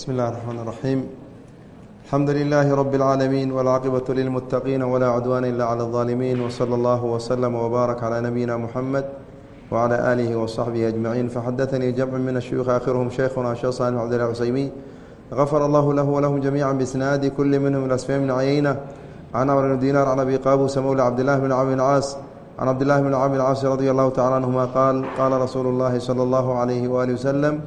بسم الله الرحمن الرحيم الحمد لله رب العالمين والعاقبة للمتقين ولا عدوان إلا على الظالمين وصلى الله وسلم وبارك على نبينا محمد وعلى آله وصحبه أجمعين فحدثني جمع من الشيوخ آخرهم شيخنا الشيخ صالح عبد الله غفر الله له ولهم جميعا بإسناد كل منهم إلى أسفين من عيينة عن عمر بن دينار عن أبي قابوس مولى عبد الله بن عمرو العاص عن عبد الله بن عم العاص رضي الله تعالى عنهما قال قال رسول الله صلى الله عليه وآله وسلم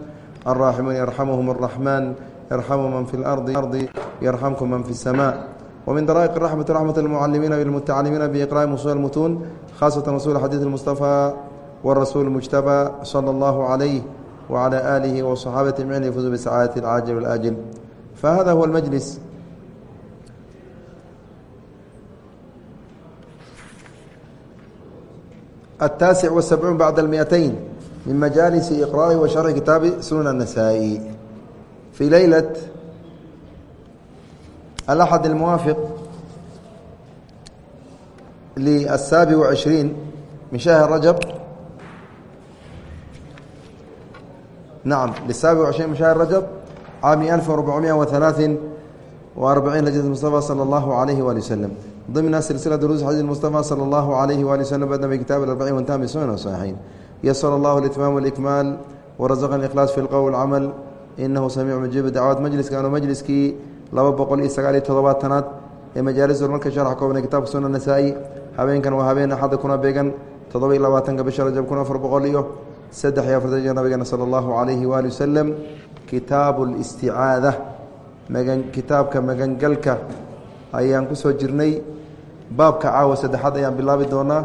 الراحمون يرحمهم الرحمن يرحم من في الأرض يرحمكم من في السماء ومن درائق الرحمة رحمة المعلمين بالمتعلمين بإقراء أصول المتون خاصة أصول حديث المصطفى والرسول المجتبى صلى الله عليه وعلى آله وصحابة أجمعين يفوزوا بسعادة العاجل والآجل فهذا هو المجلس التاسع والسبعون بعد المئتين من مجالس إقراء وشرح كتاب سنن النسائي في ليلة الأحد الموافق للسابع وعشرين من شهر رجب نعم للسابع وعشرين من شهر رجب عام ألف وأربعمائة وثلاث وأربعين لجنة المصطفى صلى الله عليه وآله وسلم ضمن سلسلة دروس حديث المصطفى صلى الله عليه وآله وسلم بدنا بكتاب الأربعين وانتهى بسنن الصحيحين يسر الله الإتمام والإكمال ورزقنا الإخلاص في القول والعمل inahu samiic mujiib dacwaad majliskan majliskii laba boqol iyo sagaal iyo todobaatanaad ee majaalis marka sharx koobnay kitaabka suna nasaa-i habeenkan waa habeen axadda kuna beegan toddoba iyo labaatanka bisha rajab kun afar boqol iyo saddex iyo afartan jir nabigeena sala allahu calayhi waali wasalam kitaabu listicaada magan kitaabka magangalka ayaan kusoo jirnay baabka caawa saddexaad ayaan bilaabi doonaa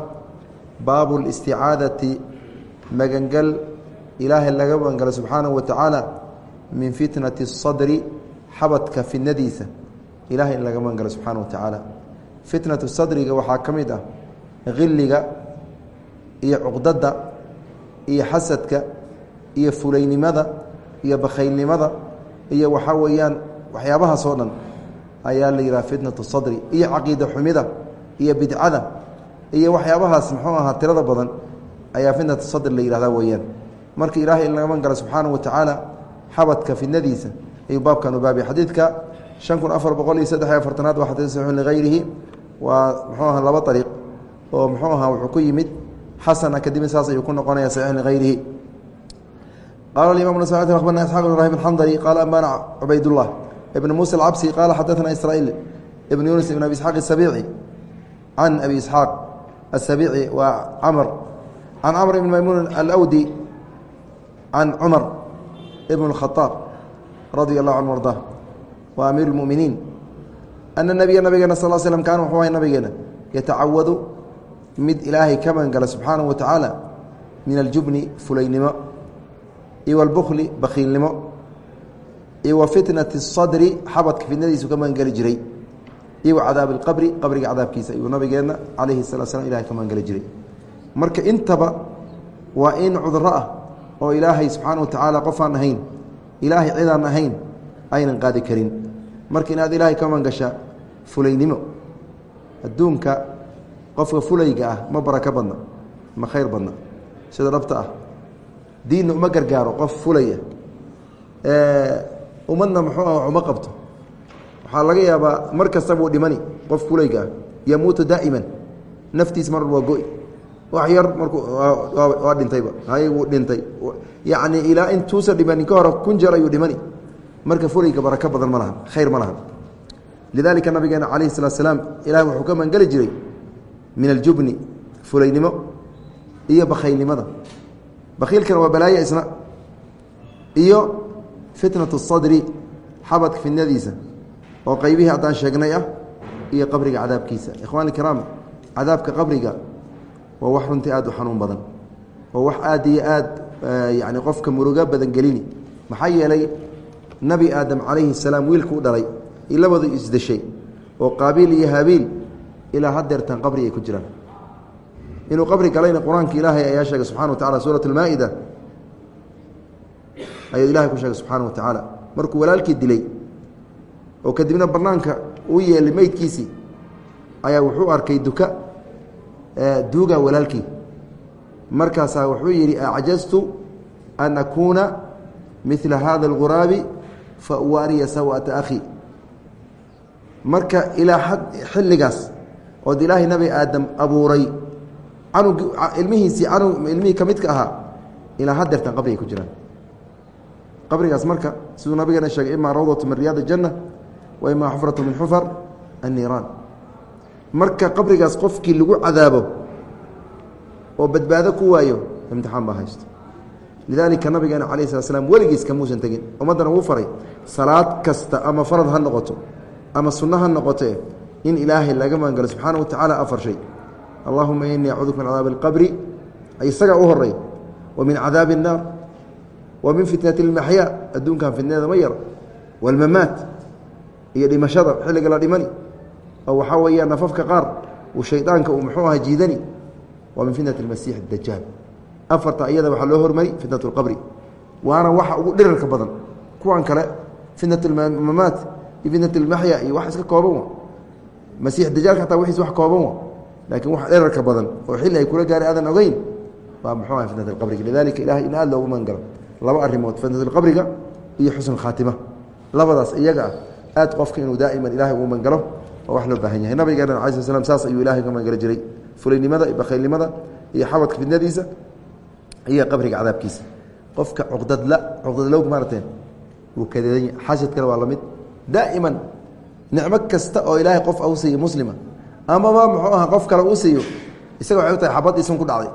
baabu listicaadati magangal ilaahay laga magangalo subxaanahu wa tacaala min fitnati اsadri xabadka fitnadiisa ilahay in laga magangalo subxaana wa tacaala fitnatu sadriga waxaa ka mid ah qiliga iyo cuqdada iyo xasadka iyo fulaynimada iyo bakhaylnimada iyo waxaa weeyaan waxyaabahaas oo dhan ayaa la yidhaha fitnatu sadri iyo caqiida xumida iyo bidcada iyo waxyaabahaas muxuu ahaa tirada badan ayaa fitnatu sadri la yihahda weeyaan. Marka ilaahay in laga magangalo subxaana wa tacaala xabadka fidnadiisa ayuu baabkan u baabiyay xadiidka shan kun afar boqol iyo saddex iyo afartanaad waa xadiid saxiixun ligayrihi. Waa muxuu aha laba ariiq oo muxuu ahaa wuxuu ku yimid xasana kadibna saas ayuu ku noqonaya saxiixun ligayrihi. Qala imam nasai abarna isxaq ibn ibrahim alxandari qaala ambana cubaydullah ibn muusa alcabsi qaala xadaثna israa'iil ibn yunis ibn abi isxaaq asabici can abi isxaaq asabici waa camr can camr ibn maymuun alawdi can cumar بن الخطاب رضي الله عنه وارضاه وأمير المؤمنين أن النبي نبgeena صل سلم كان وxuu ahay nabigeena يتacawadu mid ilaahay ka magangala subحaanaه وataعaalى min الجubni fulaynimo iyo والbkli bakiilnimo iyo وفitnaة الصadri xabadka fitnadiisu ka magangeli jiray iyo وcadaaب الqbri qabriga cadaabkiisa iyuu nabigeena calayhi الصلاة sلام ilahay ka magangeli jiray marka intaba waa in cuduro ah oo ilaahay subxaana watacaala qofaan ahayn ilaahay cidaan ahayn aynan qaadi karin. Marka inaad ilaahay ka mangasha fulaynimo. Adduunka qofka fulayga ah ma barako badna ma khayr badna. Sida dhabta ah. Diinna uma gargaaro qof fulaya. Ummadna muxuu ah uma qabto. Waxaa laga yaabaa mar kastaba uu dhimani qof fulayga ah. Yamuutu daa'iman. Naftiis mar waa go- wax yar markuu waa dhintayba hay wuu dhintay. Yacni ilaa intuusa dhimanin ka hore kun jeer ayuu dhimani. Marka fulayga barako badan ma lahan khayr ma lahan. Nabigeena calayhi salatu salaam ilahi wuxuu ka mangeli jiray min aljubni fulaynimo iyo bakhaylnimada bakhiilkana waa balaaye isna. Iyo fitnatu sadri xabadka fitnadiisa oo qeybihii haddaan sheegnay ah iyo qabriga cadaabkiisa. Ikhwani kiraam cadaabka qabriga waa wax runtii aad u xanuun badan. Oo wax aad iyo aad yani qofka murugo badan gelini. Maxaa yeelay nebi aadam calayhi salaam wiilku u dhalay labadu isdeshay oo qaabiil iyo haabiil ilaa hadeertan qabri ay ku jiraan. Inuu qabri galayna qur'aanka ilaahay ayaa sheegay subxana wa tacala suurat almaa-ida ayuu ilahay ku sheegay subxaana wa tacaala markuu walaalkii dilay oo kadibna banaanka uu yeelay meydkiisii ayaa wuxuu arkay duka duuga walaalkii. Markaasaa wuxuu yidhi acjaztu an akuuna midla hada اlguraabi fa uwaariya sawata akhi. Marka ilaa xilligaas ood ilaahay nabi aadam abuuray canug ilmihiisii canug ilmihii ka midka ahaa ilaa hadeertan qabrigay ku jiraan. Qabrigaas marka siduu nabigeena sheegay imaa rawdatu min riyaad اjanna wa imaa xufratu min xufar anniiraan marka qabrigaas qofkii lagu cadaabo oo badbaado ku waayo imtixaan baa haysto lidaalika nabigeena calaه slat slam weligiis kamuusan tegin ummaddana wuu faray salaad kasta ama farad ha noqoto ama sunno ha noqote in ilaahay laga magangalo subxaana wa tacaala afar shay allahuma inii acuuduka min cadaabi اlqabri isagaa u horey wa min cadaabi الnaar wa min fitnati اlmaxyaa adduunkan fitnada ma yar wاlmamaat iyo dhimashada xilliga la dhimani oo waxaa weeyaan nafafka qaar uu shaydaanka uu muxuu aha jiidani wa min fitnati اlmasiix اdajaal afarta iyada waxaa loo hormari fitnat اlqabri waana waxa ugu dhirarka badan kuwan kale fitnat اlmamaat iyo fitnat اlmaxya iyo wax iska kooban wa masiix dajaalka hataa wixiis wax kooban wa laakiin wax dhirarka badan oo xilli ay kula gaaray aadan ogeyn waa muxuu aha fitnat اlqabriga lidalika ilahay in aad loogu magangalo laba arrimood fitnat اlqabriga iyo xusn khaatima labadaas iyaga ah aad qofka inuu daa'iman ilahay ugu magangalo waa wax loo baahan yahay. Nabigeena ala sl slam saas ayuu ilahay ka magangalo jiray. Fulaynimada bakhaylnimada iyo xabadka fitnadiisa iyo qabriga cadaabkiisa. Qofka cuqdadla cuqdadlowg maarateen wuu kadeedanya xasadkana waa la mid daa'iman nicmo kasta oo ilaahay qof u siiyo muslima amaba muxuu aha qof kale uu siiyo isaga waxay u tahay xabad isun ku dhacday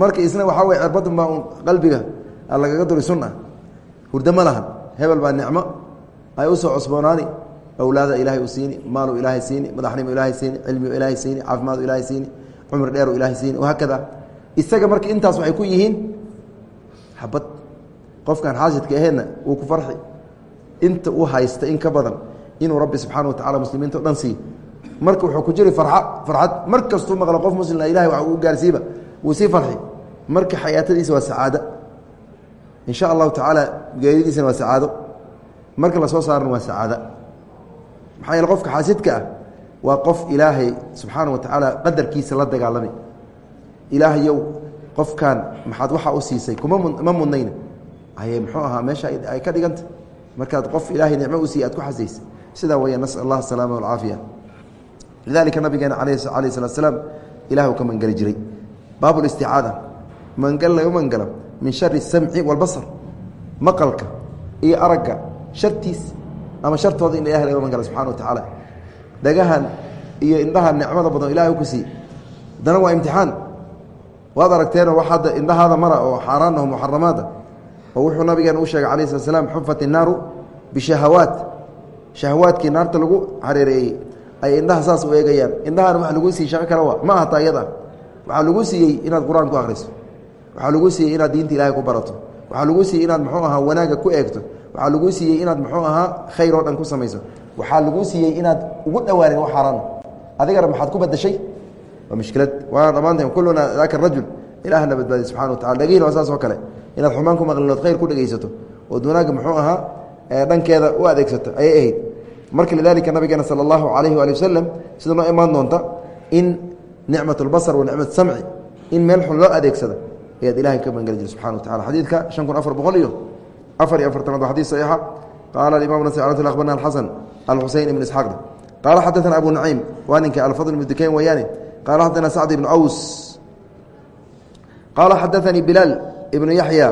marka isna waxaa wey cirbadun baa un qalbiga lagaga duri sunna. Hurdo ma lahan. Hebel baa nicmo. Ay u soo cusboonaani awlaada ilaahay u siini maalu ilaahay siini madaxnimo ilaahay siini cilmiu ilaahay siini caafimaadu ilaahay siini cumri dheeru ilaahay siini wahaakada isaga marka intaas waxay ku yihiin xabad. Qofkan xaasidka aheenna wuu ku farxi. Inta uu haysta in ka badan inuu rabbi subxaana watacala muslimiinta o dhan siiy marka wuxuu ku jiri farxa farxad mar kastuu maqlo qof muslimna ilahay wax uu gaarsiiba wuu sii farxi. Marka xayaatadiisa waa sacaado in sha allahu tacaala geeridiisana waa sacaado. Marka la soo saarana waa sacaada maxaa yeele qofka xaasidka ah waa qof ilaahay subxaana wa tacaala qadarkiisa la dagaalamay. Ilaahayow qofkan maxaad waxaa u siisay kuma ma mudnayna ayay muxuu ahaa meesha ay ka dhiganta. Markaad qof ilaahay nicmo u aad ku xasaysa sidaa weya nasal allah asalaama walcaafiya lidalika nabigeena alayh salat slaam ilah ka mangeli jiray. Baab listicaada mangal laga mangalo min shari اsamci wاlbasar maqalka iyo aragga shartiis ama shartooda in ilahay laga mangalo subxana wa tacaala dhagahan iyo indhaha nicmada badan ilahay ku siiy haddana waa imtixaan. Waad aragteenoo wax hadda indhahaada mara oo xaaraan aho muxaramaada oo wuxuu nabigeena u sheegay alayh slat slam xufat innaaru bishahawaat. Shahawaadkii naarta lagu hareereeyey ay indhaha saas u eegayaan. Indhahana wax lagu siiyey shaqo kale wa ma aha taayada waxaa lagu siiyey inaad qur'aan ku akhriso. Waxaa lagu siiyey inaad diinta ilahay ku barato. Waxaa lagu siiyey inaad muxuu ahaa wanaaga ku eegto waxaa lagu siiyey inaad muxuu ahaa khayr oo dhan ku samayso. Waxaa lagu siiyey inaad ugu dhowaanin wax xaaraan adigana maxaad ku badashay? Waa mushkilad waana dhammaanteen kulluna daaka rajul ilaahna badbaadiy subxana wa tacala dhegihina waa saas oo kale. Inaad xumaan ku maqlinood khayr ku dhegaysato ood wanaagga muxuu ahaa dhankeeda u adeegsato ayay ahayd. Marka lidalika nabigeena sala allahu calayhi waali wasalam sida noo imaan doonta in nicmat اlbasr wa nicmat samci in meel xun loo adeegsada ayaad ilahay ka jiri subxana wa tacala xadiidka shan kun afar boqol iyo afar iyo afartanaad waa xadiis saxiixa qaala imam nas abarna alxasan alxuseyn ibn isxaaqd qaala xadaana abu naciim waa ninka alfadl ibnu dukayn weeyaane qaala xadaana sacd ibnu aws qaala xadaanii bilaal ibnu yaxya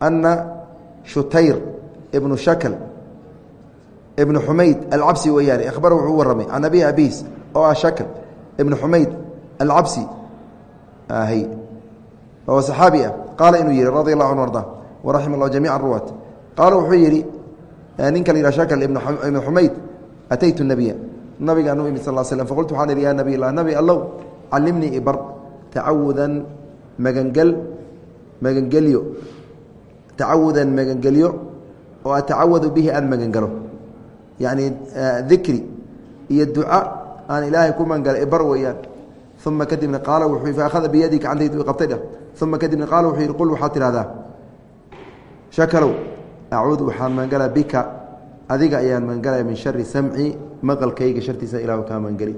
ana shutayr ibnu shakl ibnu xumayd alcabsi weeyaane akhbar wuxuu warramay can abi abis oo ah shakl ibnu xumayd alcabsi ahy oo saxaabi ah qaala inuu yihi radi allahu anu arda waraxima allah jamica ruwaat qaala wuxuu yidhi ninka la yihah shakl ibnu xumayd ataytu nabiya nabigaan u imid sal slm faqultu waxaan ihi ya nabiy lah nabi allow callimnii ibar tacawudan magangel magangelyo tacawudan magangelyo oo atacawadu bihi aan magangalo yacni dikri iyo duca aan ilaahay ku magangala ibar weeyaan uma kadibna qaala wuxuu faakhada biyadii gacantaydu i qabtay dheh uma kadibna qaala wuxuu yidhi qul waxaad tidhahdaa shakalow acuudu waxaan magangalaa bika adiga ayaan magangalaya min shari samci maqalkayga shartiisa ilahu kaa magangeli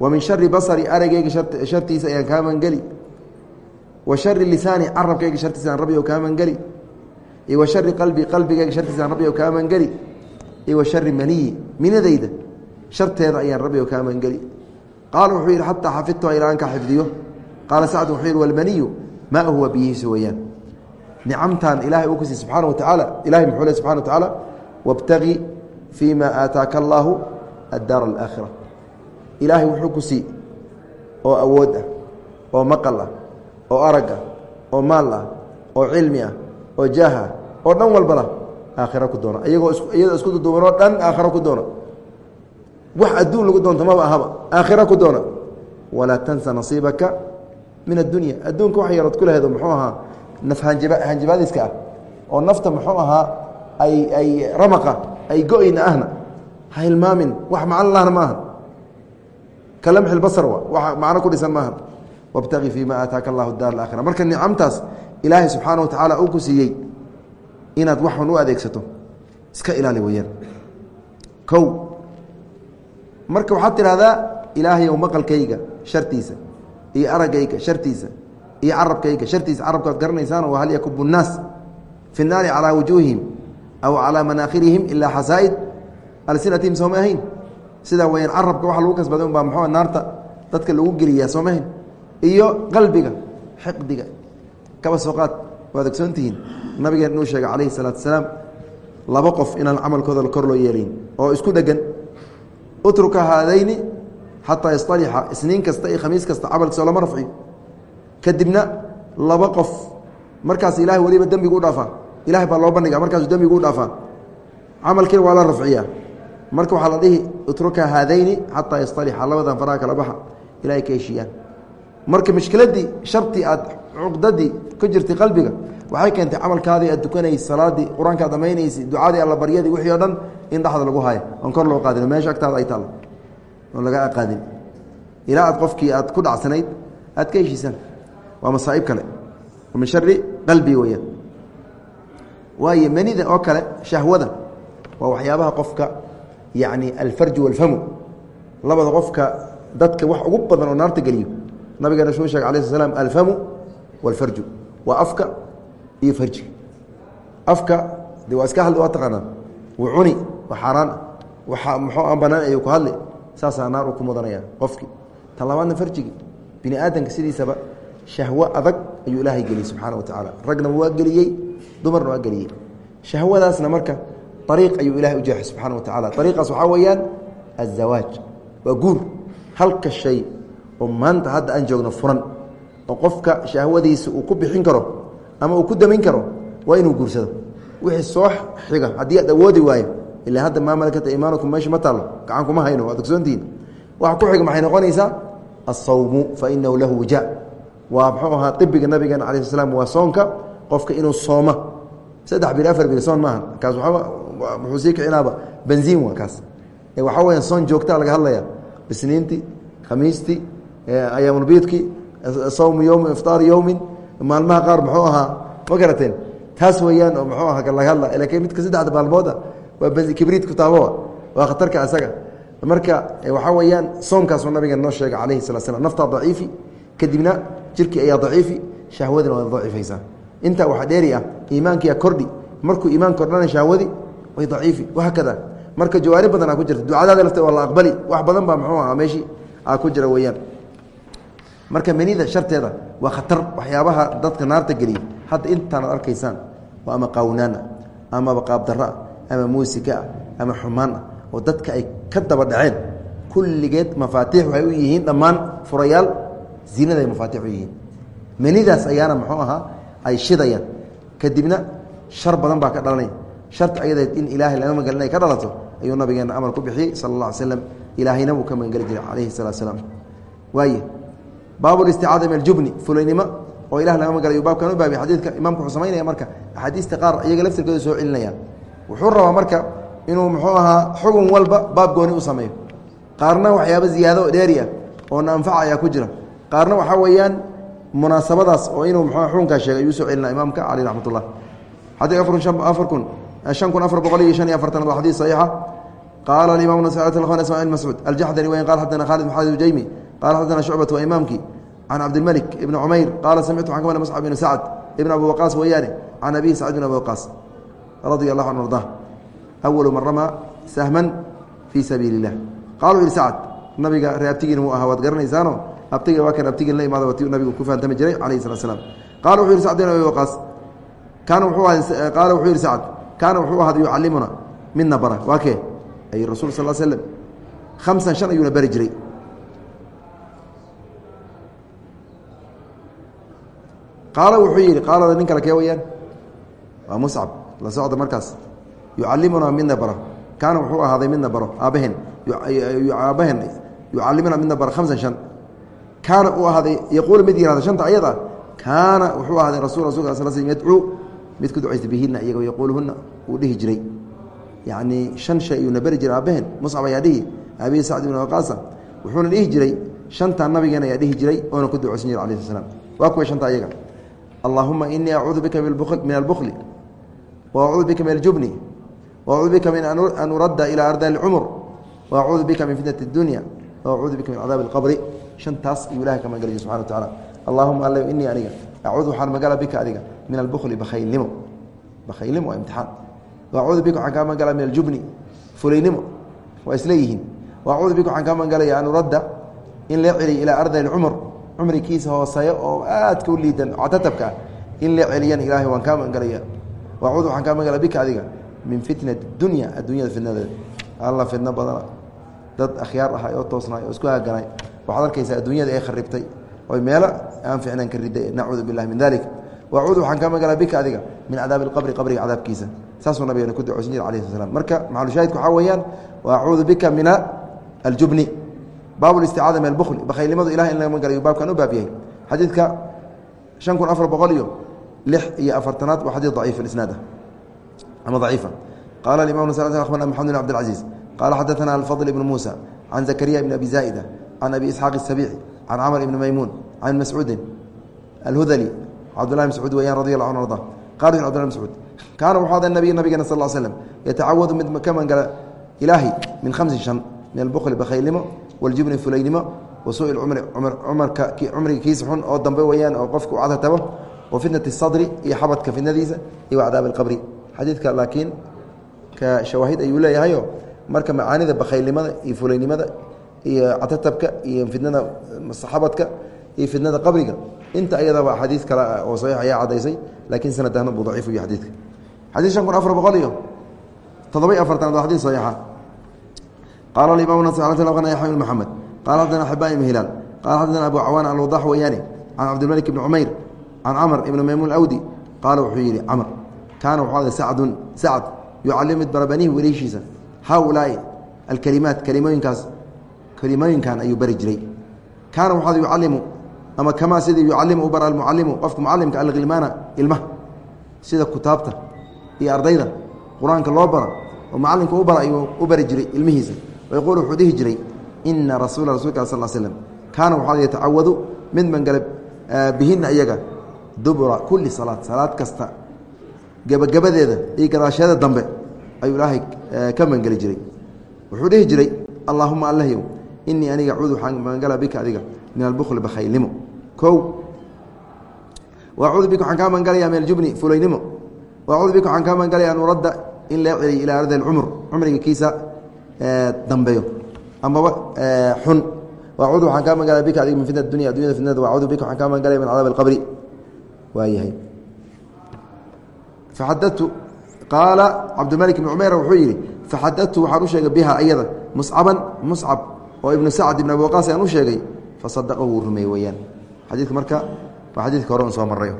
wa min shari basari araggayga shartiisa ayaan kaa magangeli wa shari lisaani carabkayga shartiisa aan rabbi kaa magangeli iyo wa shari qalbi qalbigayga shartiisaan rabbi kaa magangeli iyo wa shari maniyi minadayda sharteeda ayaan rabbi kaa magangeli qaala wuxuu yidhi xataa xafidtuha ilaa aan ka xifdiyo. Qaala sacd wuxuu yidhi walmaniyu maa huwa biyihiisu weeyaan nicamtan ilaahay uu ku siiy subxaana wa tacaala ilahay muxuu le subxana wa tacaala wabtagi fii ma aataaka allaahu addaar alaakhira ilaahay wuxuu ku sii oo awood ah oo maqal ah oo arag ah oo maal ah oo cilmi ah oo jaah ah oo dhan walbala aakhira ku doona iyagoo iyadoo isku duduubanoo dhan aakhira ku doona wax adduun lagu hanjabaadiska ah oo nafta muxuu ahaa ay ramaqa ay go-yna ahna. Ha hilmaamin wax macno lahna ma aha ka lamxi lbasar wa macno ku dhisan maaha wabtagi fii ma aataaka allahu daar alaakhira marka nicamtaas ilaahay subxaana wa tacaala uu ku siiyey inaad waxun u adeegsato. Iska ilaali weyaan kow marka waxaad tidhahdaa ilaahayow maqalkayga shartiisa iyo araggayga shartiisa iyo carabkayga shartiisa carabkaad garanaysaano hal yakubu nnaas fi nnaari calaa wujuuhihim aw calaa manaakhirihim ilaa xasaa'id alsinatihim sooma ahayn? Sidaa weyaan carabka waxa lagu kasbaday unbaa muxuu naarta dadka lagu geliyaa sooma ahayn? Iyo qalbiga xiqdiga kaba soo qaad waad ogsoontihiin nabigeen inuu sheegay calayhi salaatu asalaam laba qof inaan camalkooda kor loo yeelayn oo isku dhegan utruka haadayni xataa yastalixa isniin kasta iyo khamiis kasta camalkiisoo lama rafciyo kadibna laba qof markaas ilahay weliba dembigu u dhaafaa ilahay baa loo bandhiga markaasuu dembigu u dhaafaa camalkiina waa la rafciyaa. Marka waxaa la dhihi utruka haadayni xataa yastalixa. Labadan faraha kala baxa. Ilahay ka heshiiyaan marka mishkiladii shartii aad cuqdadii ku jirtay qalbiga waxay keentay camalkaadii aad dukanaysa salaadii qur'aankaad dhamaynaysa ducadii alla wixii o dhan in lagu haayo. Oon kor loo qaadin meesha agtaada ay taalla oon laga qaadin. Ilaa aad qofkii aad ku dhacsanayd aad ka heshiisaan waa masaa'ib kale. Min shari qalbi weyaan waayo manida oo kale shahwada waa waxyaabaha qofka yacni alfarju walfamu. Labada qofka dadka wax ugu badan oo naarta geliyo. Nabigeena suu shege alai sl alfamu walfarju. Waa afka iyo farjiga afka de waa iska hadli waa taqaanaa. Wuu cuni waa xaaraan. Waxa muxuu aan banaan ayuu ku hadli. Saasaa naar uu ku mudanaya qofkii tan labaadna farjigi bini aadamka sidiisaba shahwo adag ayuu ilaahay geliyey subxaana wa tacaala ragna waa geliyey dumarna waa geliyey. Shahwadaasna marka ariiq ayuu ilahay u jeexay subxana wa tacala ariiqaas waxaa weeyaan azawaaj waa guur. Halka shay oo maanta hadda aan joogno furan oo qofka shahwadiisa uu ku bixin karo ama uu ku damin karo waa inuu guursado. Wixii soo xiga haddii aad awoodi waayo ilaa hadda maa malakata imaanakum meesha ma taallo gacan kuma hayno waad ogsoontihiin waxa ku xiga maxay noqonaysaa asawmu fa inahu lahu wija waa muxuu ahaa ibiga nabigeena cala sl slam waa soonka qofka inuu sooma. Saddex bil afar bil soon maaha kaas muxuu sii kicinaaba benziin waa kaas. Waxaa weya soon joogtaa laga hadlaya isniintii khamiistii ayaamulbiidkii sawmu yowmi iftaar yowmin maalmaha qaar muxuu ahaa ma garateen taas weeyaan oo muxuu aha laga hadla lakiin midka saddexda maalmooda waa kibriid kutaaboa waa khatarka isaga marka waxaa weeyaan soomkaasuu nabiga noo sheegay calayhi sala slam naftaa daciifi. Kadibna jirkii ayaa daciifi shahwadina waa daciifaysaa. Intaa waxaa dheeri ah iimaankiia kordhi markuu iimaan kordhana shahwadi way daciifi. Wahaakada marka jawaari badan aa ku jirta ducadaada lafte waa la aqbali. Wax badan baa muxuu ahaa meeshii aa ku jira weeyaan. Marka manida sharteeda waa khatar waxyaabaha dadka naarta geliya. Hadda intaanad arkaysaan waa ama qaawnaana amaba qaabdaraa ama muusikaa ama xumaana oo dadka ay ka daba dhaceen kulligeed mafaatiix waxay u yihiin dhammaan furayaal zinaday mafaatix u yihiin manidaas ayaana muxuu ahaa ay shidayaan kadibna shar badan baa ka dhalanay sharta ayadeed in ilaahay laga magangelin ay ka dhalato ayuu nabigeena amar ku bixiyey sala alay slam ilaahayna wuu ka magangeli jiray calayhi salatu salaam waaye baabulisticaada min aljubni fulaynimo oo ilah laga magalayu baabkan u baabiy xadiidka imaamku wuxuu samaynaya marka axaadiista qaar iyaga laftirkooda soo celinaya wuxuu rabaa marka inuu muxuu ahaa xugun walba baab gooni u sameeyo qaarna waxyaaba ziyaado dheeri oo anfaca ayaa ku jira qaarna waxaa weeyaan munaasabadaas oo inuu mxu xukunkaa sheegay ayuu soo celina imaamka cali raxmat ullah xadii afar kun afar kun afar boqol iyo shan iyo afartanaad waa xadiis saxiixa. Qaala alimam nasn ismail mascuud aljaxdari weyn qala xadana khalid maxamed ujaymi qala xadana shucbat waa imaamkii can cabdilmalik ibni cumayr qaala samictu waxan ka male muscab ibni sacd ibn abi waqaas weeyaane can abihi sacd bin abi waqaas radia allahu an ardah awalu man ramaa sahman fii sabiili اllah qala yihi sacd nabiga ree abtigiina muu ahaa waad garanaysaano abtiga waa kan abtigiin la imaada wati nabigu ku fahamtami jiray calayhi salat slam qala wuxuu yihi sacd bin abi waqaas. Kaana wuxuu qaala wuxuu yihi sacd kaana wuxuu ahaaday yucalimuna midna bara. Waa kee? Ay rasul sal slm hamsan shan ayuuna bari jiray. Qaala wuxuu yidhi qaalada nin kale kee weyaan waa muscab la socda markaas. Yucalimuna midna bara. Kaana wuxuu ahaaday midna baro. Aabahen aabahen yucalimuna midna bara. Hamsan shan kaana uu ahaaday yaquulu mid yihahda shanta ayada kaana wuxuu ahaaday rasul rasulka sal slm yadcuu mid ku ducaysta bihina iyagoo yaquuluhuna uu dhihi jiray. Yacnii shan shay ayuuna beri jiray aabbahen muscab ayaa dhihi aabihi sacd ibn waqaasa wuxuuna dhihi jiray shantaa nabigeena ayaa dhihi jiray oona ku ducaysan jira alai slam waa kuway shanta ayaga. Allaahuma inii acuudu bika min albukli wa bika min aljubni wa bika min an uradda ilaa ardaali cumur bika min fitnati اdunya wa bika min cadaab اlqabri shantaas ayuu ilahay ka magaliyo subxana wa tacala allahuma alla inii aniga acuudu waxaan magala bika adiga min albukli bakhaylnimo. Bakhaylnimo waa imtixaan. Wa acuudu bika waxaan kaa magala min aljubni fulaynimo waa isleeyihiin acuudu bika waxaan kaa magalaya an uradda in la celiyo ilaa ardali اlcumr cumrikiisa hooseeyo oo aadka u liidan catatabka in la celiyan ilaahay waan kaa magangalaya wacuudu waxaan kaa magala bika adiga min fitnati dunya adduunyada fidnadeeda alla fidno badana. Dad akhyaar ahay oo toosnaay oo isku haaganay waxaad arkaysaa adduunyada ee kharibtay oy meelo aan ficnan ka riday. Nacuudu billahi min dalik wacuudu waxaan kaa magala bika adiga min cadaabi alqabri qabriga cadaabkiisa. Saasuu nabigeena ku duceysan jir alayh sl slam marka maxalushaahidka waxaa weeyaan waacuudu bika min aljubni. Baab isticaada min albukli bakhaylnimadu ilahay in laga magalayo baabkan u baab xadiidka shan kun afar boqol iyo lix iyo afartanaad waa xadiid daciif isnaad ah. Ama daciifa qala imam abarna maxamed bin abdilcaziiz qala xadaثana alfadl ibn muusa can zakariya ibn abi zaa'ida can abi isxaaq الsabici can camr ibni maymuun can mascuudin alhudali cabdullahi mascuud weyaan radi allah an arda qala cbdullah mascuud kaana wuxuu ada nabiy nabigeena sal l slm yatacawadu mid ka magala ilaahi min khamsi shan min albukli bakhaylnimo waljubni fulaynimo wa suu cumri cumarka cumriga kiisa xun oo dambe weyaan oo qofka u cadartabo wa fitnati sadri iyo xabadka fitnadiisa iyo wacdaab alqabri xadiidka laakiin ka shawaahid ayuu leeyahayo marka macaanida bakhaylnimada iyo fulaynimada iyo catatabka iyo fitnada xabadka iyo fitnada qabriga. Inta ayadaba xadiid kale oo saxiix ayaa cadaysay laakiin sanadahna buu daciif uya xadiidka. Xadiid shan kun afar boqol iyo toddoba-y afartanaad waa xadiid saxiixa. Qala imam yaxya bn maxamed qala xadana xibaan ibn hilaal qala xadana abu cawaan alwadax weyaane can cabdilmalik ibni cumayr can camr ibni maymuun awdi qaala wuxuu yidhi camr kaana wuxuu ada sacdun sacd yucalimu mid bara banihi weliishiisa haaulaai alkelimaat kelimooyinkaas kelimooyinkan ayuu bari jiray. Kaana wuxuu ada yucalimu ama kamaa sidii yucalimu u bara almucalimu qofka mucalimka alkhilmaana ilmaha sida kutaabta iyo ardayda qur'aanka loo bara oo macalimka u bara ayuu u bari jiray ilmihiisa. Yaquul wuxuu dhihi jiray ina rasuula rasulka sal slm kaana waxaa yatacawadu mid mangala bihina iyaga dubura kulli salaad salaad kasta gebagabadeeda iyo gadaasheeda dambe ayuu ilaahay ka mangeli jiray. Wuxuu dhihi jiray allaahuma allahyow inii aniga cuud waxaan mangala bika adiga min albukli bakhaylnimo. Kow wacuudu bika waxaan kaa mangalaya min fulaynimo. Wacuudu bika waxaan kaa mangalaya an in la celiyo ilaa ardi cumr cumriga kiisa dambeeyo. Amaba xun. Wacuudu waxaan kaa magalaya bika adiga min fitnat dunya adunyada fitnada wacuudu bika waxaan kaa magalaya min cadaab alqabri. Waayahay faxadatu qaala cabdimalik ibn cumayr wuxuu yidhi faxadatu waxaan u sheegay biha iyada muscaban muscab oo ibnu sacd ibn abi waqaas aan u sheegay fasadaqahu wuu rumeey weyaan xadiidka marka waa xadiidka hore un soo marayo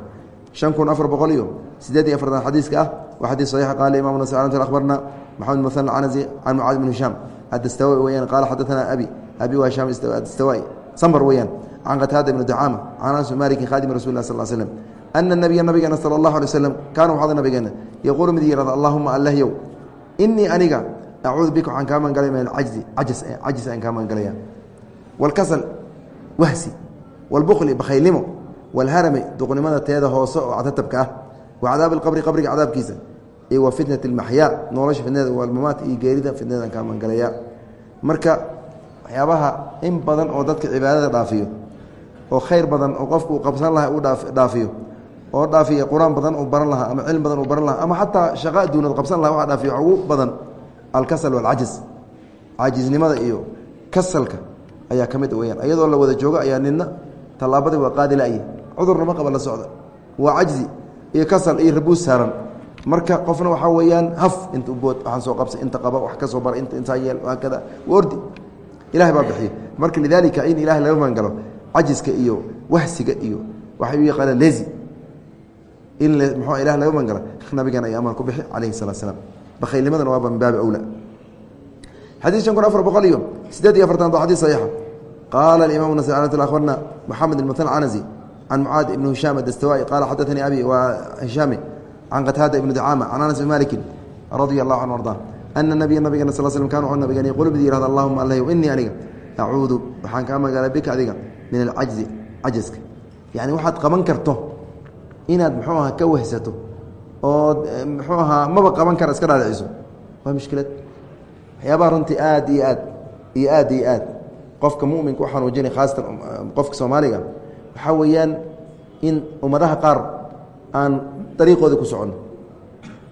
shan kun afar boqol iyo sideed iyo afartan xadiiska ah waa xadiis saxiixa qaala imam nas akhbarna maxamed muhan canazi can mucaad bn hishaam. Addastawa weyaan qaala xadaanaa abi abi waa hishaam addastawa sambar weyaan can qataada ibni ducaama can anas maliki khaadimi rasul lah sal slm ana nabiya nabigeena sala allahu alay waslam kaana waxada nabigeena yaquulu mid yihahda allahuma allahyow inii aniga acuudu bika waxaan kaa magangalaya min alcajzi cajis aan kaa magangalaya wاlkasal wahsi wاlbukli bakhaylnimo wاlharami duqnimada teeda hoose oo catatabka ah wa cadaab اqabri qabriga cadaabkiisa iyo wa fitnat اlmaxyaa nolosha fitnada walmamaat iyo geerida fitnadan kaa magangalaya marka waxyaabaha in badan oo dadka cibaadada dhaafiyo oo khayr badan oo qofku uu qabsan lahay uu dhaafiyo oo dhaafiya qur-aan badan uu baran lahaa ama cilmi badan uu baran lahaa ama xataa shaqa adduunad qabsan laha waxa dhaafiya ugu badan alkasal walcajis caajisnimada iyo kasalka ayaa ka mid weyaan iyadoo la wada joogo ayaa nina tallaabadii waa qaadi la'ya cudurna ma qaba la socda. Waa cajzi iyo kasal iyo rabuus saaran. Marka qofna waxaa weeyaan haf inta bood waxaan soo qabsa inta qaba wax ka soo bara inta intaa yeel haakada ordi ilahay baa bixiya marka lidaalika in ilahay laga magangalo cajiska iyo wahsiga iyo waxay u yaqaanaan lezi in mxuu ilah laga bakaynimadana waa min baabi awla xadii شhan kun afar boqol iyo sideed iyo afartan waa xadii صaxiixa qaala imam nas abarna moxamed mutn anasi can mucaad ibn hishaam adastawai qaala xadaanii abi wa hishaame can qataada ibn dacama can anas bn maliki radia allahu canhu arda ana nabiya nabigana sal slm kan wuxuu nabigeenay qulubdi yihahd allahuma alh inii aniga acuudu waxaan kaa magaala bika adiga min alcajzi cajaska yani waxaad qaban karto inaad muxuu aha ka wehsato ood muxuu ahaa maba qaban kara iska dhaadhiciso waa mushkilad. Waxyaabaha runtii aad iyo aad iyo aad iyo aad. Qofka muminka u xanuujinay khaasatan qofka soomaaliga waxaa weeyaan in ummadaha qaar aan dariiqooda ku soconno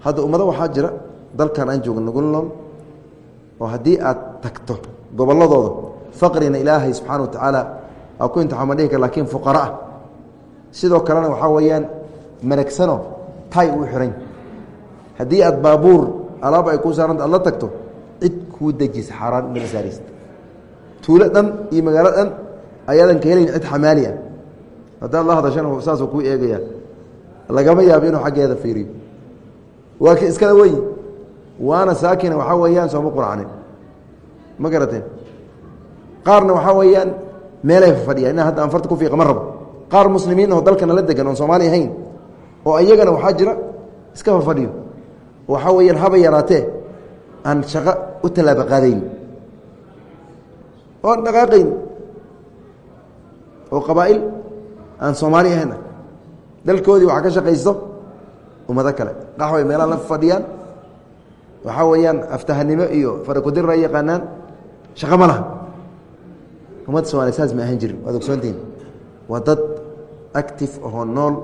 hadda ummado waxaa jira dalkan aan joogno nagu nool oo haddii aad tagto gobolladooda faqrina ilaahay subxaana wa tacaala aa ku imtixaama dhihi kar lakiin fuqara ah. Sidoo kalena waxaa weeyaan managsano tay uu xiran haddii aad baabuur alaab ay kuu saaranta aad la tagto cid kuu dejisa xaaraan inaga saaraysta tuulo dhan iyo magaalo dhan ayaadan ka helayn cid xamaali ah haddaad la hadashana saasuu kuu eegaya lagama yaabo inuu xaggeeda fiiriyo. Waa ka iskala weyn. Waana saakina waxaa weeyaan sooma quracnin ma garateen? Qaarna waxaa weeyaan meelay fadhiyaan. Inaa hadda aan farta ku fiiqa ma rabo. Qaar muslimiin oo dalkana la degan oon soomaali ahayn oo iyagana waxaa jira iska farfadhiyo waxaa weeyaan haba yaraatee aan shaqo u tallaaba qaadayn oon dhaqaaqayn oo qabaa'il aan soomaali ahayna dalkoodii waxaa ka shaqaysto ummado kale. Qaxway meelaha la fadhiyaan waxaa weeyaan aftahanimo iyo farakudir ay yaqaanaan. Shaqo ma laha. Ummadda somaaliya saas ma ahaan jirin. Waad ogsoontihin waa dad active oo nool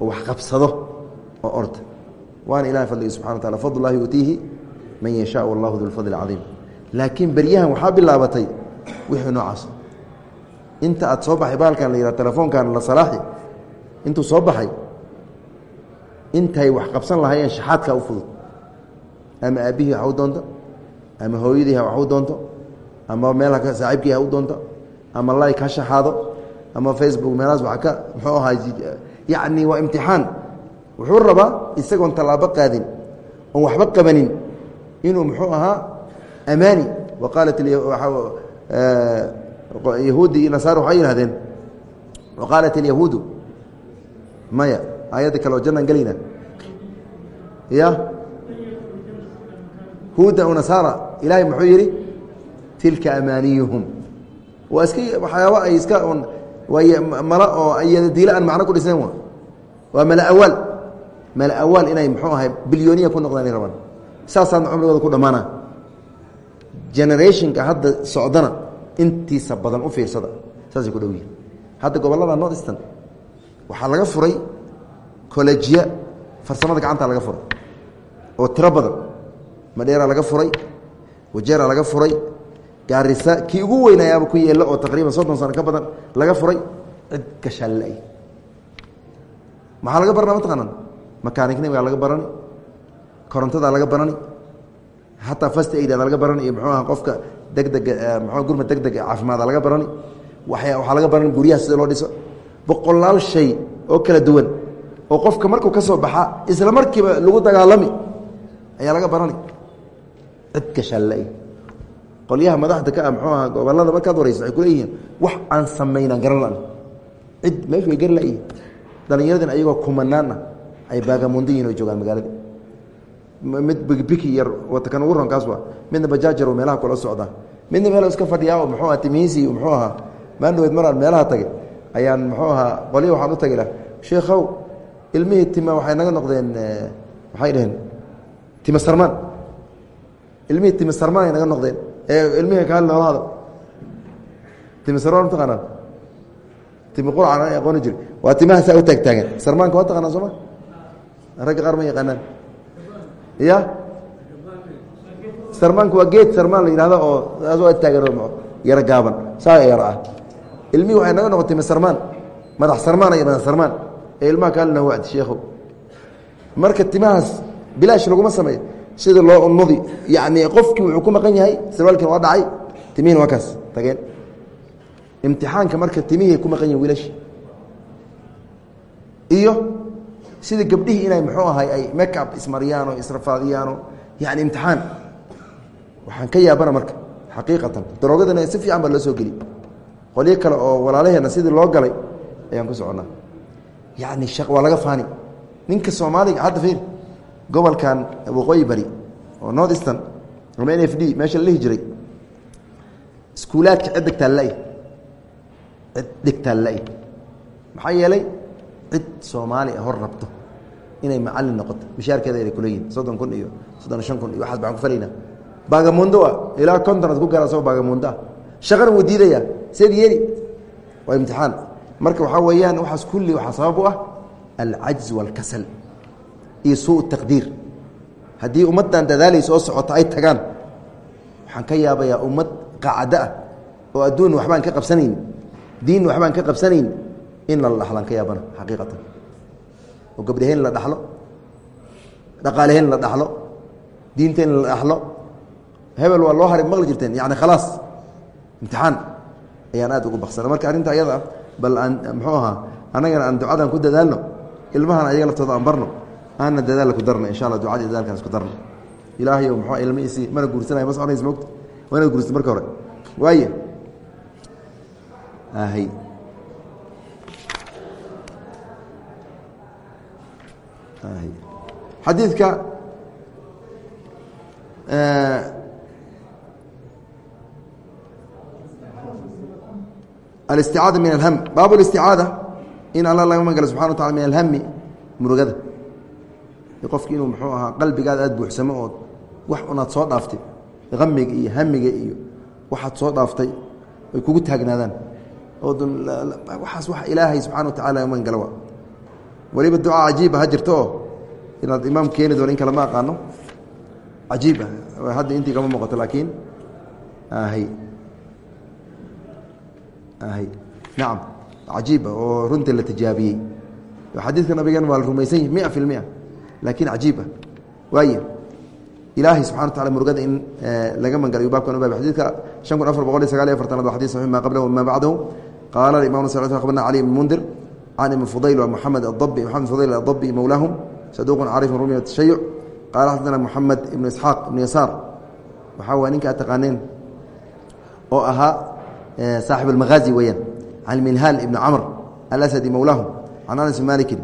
oo wax qabsado oo orda waana ilahay fadligi subxana wa taala yuutiihi man yashaa wallahu du lfadl cadiim. Laakiin beryahan waxaa bilaabatay wixii noocaas. Inta aad soo baxay baalkan la yihah telefoonkan la salaaxi intuu soo baxay intay wax qabsan lahaayeen shaxaadkaa u fudud. Ama aabbihii ha u doonto ama hooyadii wax u doonto ama meel saaxiibkii ha u doonto ama like ha shaxaado ama facebook meelahaas waa ka muxuu ahaa yacni waa imtixaan. Wuxuu rabaa isagoon tallaabo qaadin oon waxba qabanin inuu muxuu ahaa amaani. Wa yahuudi iyo waxay yihahdeen wa alyahuudu maya aayadda kale oo jannaan gelayna. Ya huuda nasaara ilaahay muxuu yidhi tilka amaaniyuhum. Waa iska waxyaaba ay iska waay mala oo ayadiilo aan macno ku dhisnayn wa waa mala awaal mala awaal inay muxuu ahay bilyooniya ku noqdaan rabaan. Saasaana cumrigooda ku dhammaana generationka hadda socdana intiisa badan u fiirsada. Saasay ku dhow yihiin hadda gobollada north eastern waxaa laga furay collejiya farsamada gacanta laga furay. Oo tiro badan madheera laga furay wajeera laga furay gaarisa kii ugu weynayaaba ku yeelo oo taqriiban soddon sano ka badan laga furay cid gashaalla maxaa laga barana mataqaanaan makaaniknimaa laga barani korontadaa laga barani hataa fast aidada laga barani iyo muxuu aha qofka degdega mxu gurma degdega caafimaada laga barani. Waxaa laga barani guryaha sida loo dhiso. Boqolaal shay oo kala duwan oo qofka markuu ka soo baxa isla markiiba lagu dagaalami ayaa laga barani. Cid gashaalla qolyaha madaxda ka ah muxuu aha gobollada markaad wareysa waxay kuleeyihiin wax aan samaynaan garan la cid meeshu way gari layihin dhallinyaradan ayagoo kumanaan ah ay baagamundayihin oo joogaan magaalada. Mid bigibiki yar wata kan ugu ronkaas waa midna bajaajar meelaha kula socdaa midna meel iska fadhiyaa oo muxuu aha timihiisi muxuu ahaa maandhaweed maraan meelaha tagay ayaan muxuu ahaa qolya waxaan u tagi lah sheekhow ilmihii tima waxay naga noqdeen waxay dhaheen? Tima ilmihii tima ay naga noqdeen ee ilmihii kaali noola hada tima sarmaan mataqaanaan timi qurcan aqooni jiri waa timaha saa u taagtaagan sarmaanka waa taqaanaa sooma ragga qaar ma yaqaanaan. Ya sarmaanku waa geed sarmaan la yihahdo oo saasoo taagan yaro gaaban. Saa yaro ah. Ilmihii waxay naga noqotay sarmaan. Madax sarmaan iyo madax sarmaan. Ee ilmaha kaalina wacdi sheekhow marka timahaas bilaash laguma sameeyo sida loo unudi yacni qofkii wuxuu ku maqan yahay sarwaalkiina waa dhacay timihiina waa kaas tageen. Imtixaanka marka timihii ku maqan yihiin wiilashi. Iyo sida gabdhihii inay muxuu ahay ay make up ismariyaan oo israfaadiyaan oo yani imtixaan. Waxaan ka yaabana marka xaqiiqatan daroogadana si fiican baa loo soo geli. Qolyo kale oo walaalaheenna sidii loo galay ayaan ku soconnaa. Yacni waa laga faani. Ninka soomaaliga hadda fiir gobolkan waqooyi bari oo north eastern ama n meesha la dhihi iskuulaadka cid dhigtaa la cid dhigtaa la maxaa yeelay cid soomaali a hor rabto inay macalin noqoto. Mishaarkeeda ay kuleeyihin soddon kun iyo soddon shan kun iyo waxaas baan ku falayna baagamundo a ilaa kontonaad ku gara soo baagamundo ah shaqana wuu diidaya seed yeeli. Waa imtixaan. Marka waxaa weeyaan waxaas kulli waxaa sabab u ah alcajz wاlkasal iyo suu taqdiir. Haddii ummaddan dadaalaysa oo socota ay tagaan waxaan ka yaabayaa ummad qacado ah oo adduun waxbaan ka qabsanayn diin waxbaan ka qabsanayn in la dhaxlaan ka yaabana xaqiiqatan. Oo gabdhaheen la dhaxlo dhaqaaleheen la dhaxlo diinteen la dhaxlo hebel waa loo hari maqli jirteen yani khalaas imtixaan ayaan aad ugu baksana marka arrinta ayada ah bal aan muxuu ahaa annagana aan ducadan ku dadaalno ilmahan ayaga laftooda aan barno aanna dadaalla ku darno insha alla ducadii dadaalkaan isku darno ilaahay o muxuu ilmihiisii mana guursanaya ma soconays mogta waa inaad marka hore. Waaye. Ahay ahay xadiidka alisticaada min alhm baab listicaada in alla laga magalo subxana wa taala min alhami murugada qofki inuu muxuu ahaa qalbigaada aada buuxsamo ood wax unaad soo dhaaftay amiga iyo hamiga iyo waxaad soo dhaaftay ay kugu taagnaadaan. Waaas wa ilaahay subxana wa tacala magalo weliba ducaa cajiiba ha jirto oo inaad imaam keeni doon in kale ma aqaano. Cajiib ah hadda intii kama muuqato laakiin hy hy nacam cajiiba oo runtii la tijaabiyey. Xadiidka nabigeen waa la rumaysan yahi mia fi lmia laakiin cajiib ah waay ilaahay subxana wa taala murugada in laga mangalayo baabkan ubaab xadiidka shan kun afar boqol iyo sagaal iyo afartanaad waa xadis saxix ma qablahu ma bacdahu qaala imam akhbarna cali ibn mundir can ibn fudayl waa moxamed adabi moxamed fudayl adabi mowlaahum saduuqun carifun rumi tashayuc qaala xadana moxamed ibnu isxaaq ibnu yasaar. Waxaa waa ninka ad taqaaneen oo ahaa saaxib almaghaazi weeyaan can minhaal ibni camr alasadi mowlaahum can anas malikin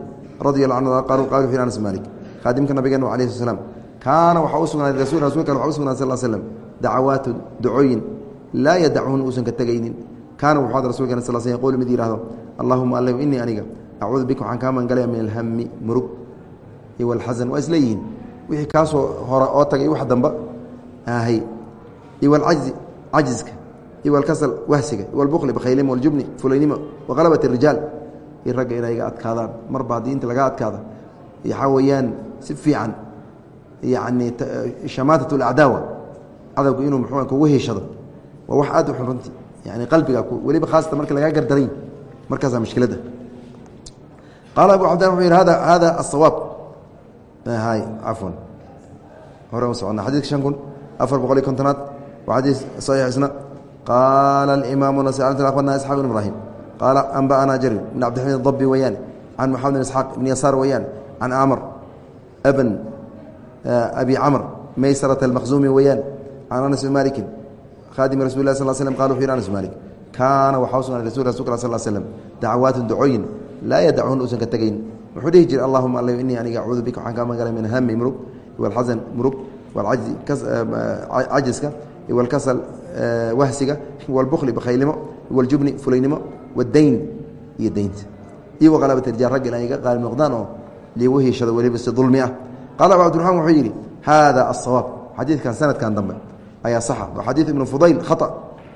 radi allah anhu qaalu fi anas malik khaadimka nabigeena alayh sl slam kaana waxaa u waxa u sal slm dacawaatu ducooyin laa yadachuhun uusan ka tegaynin kaana wuxuu ad sal sl yqulu mid yihahdo allahuma allahu inii aniga acuudu bika waxaan kaa magangalaya min alhami murug iyo walxasan waa isleeyihiin wixii kaasoo hore oo tagay wax damba ahay iyo walcajzi cajiska iyo walkasal wahsiga iyo walbukli bakhaylimo waljubni fulaynimo waqalabat rijaal iyo ragga inay iga adkaadaan marba haddii inta laga adkaada waxaa weeyaan si fiican yani shamaatat alacdaawa cadowgu inuu muxuu kugu heshado waa wax aad u xun runtii. Yani qalbiga weliba khaasatan marka lagaa gardaray markaasaa mushkiladda qaala abu cabdillah wuxuu yidhi hada hada asawaab hay cafwan. Hore u socona xadidka shan kun afar boqol iyo kontonaad waa xadiis saxiix isna. Qaala alimaamu nas akhbarna isxaaq ibn ibraahim. Qaala anba'ana jarir bn cabdixamiid adabi weeyaan can moxamed bin isxaaq ibn yasaar weeyaan can amr bn abi camr maysarata almaqzuumi weeyaan can anas bn malikin khadimi rasul lah sal slm qala wuxu anas malik kaana waxaa u sugnaaday rasul rasulka sal slm dacawaatun ducooyin laa yadacuhun uusan ka tegayn wuxuu dhihi jiray allahuma alla inii aniga acuudu bika waxaan kaa magalay min hami murug walxasan murug cajiska walkasal wahsiga walbukli bakhaylnimo waljubni fulaynimo wadayn iyo deynta iyo waqalabat rijaal ragga in ay ga qaalib noqdaan oo liigu hiishado si dulmi ah. Qaala abu cabdiraxmaan wuxuu yidhi hada asawaab xadiidkan sanadkan dambe ayaa saxa. Xadiid ibnu fudayl khata.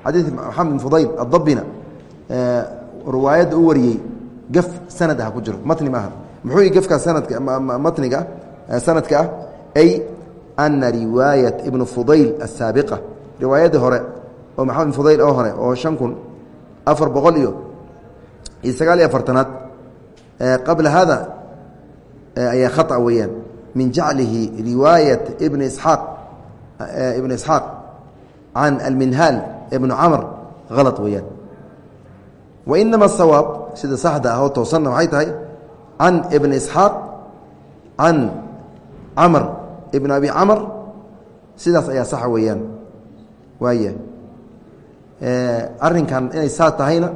Xadiid maxamed ibn fudayl adabina riwaayadda u wariyey gaf sanad ah ku jiro matni maaha. Muxuu gefkaa sanadka matniga sanadka ah ay ana riwaayat ibnu fudayl asaabiqa riwaayaddii hore oo maxamed fudayl oo hore oo shan kun afar boqol iyo iyo sagaal iyo afartanaad qabla hada ayaa khaa weyaan min jaclihi riwaayat bn saaq eh, ibn isxaaq can alminhaal ibnu camr ala weyaan wa inama sida saxda ah oo toosanna waxay tahay can ibn isxaaq can camr ibn abi camr sidaas ayaa saxa weeyaan. Waaya eh, arrinkan inay saa tahayna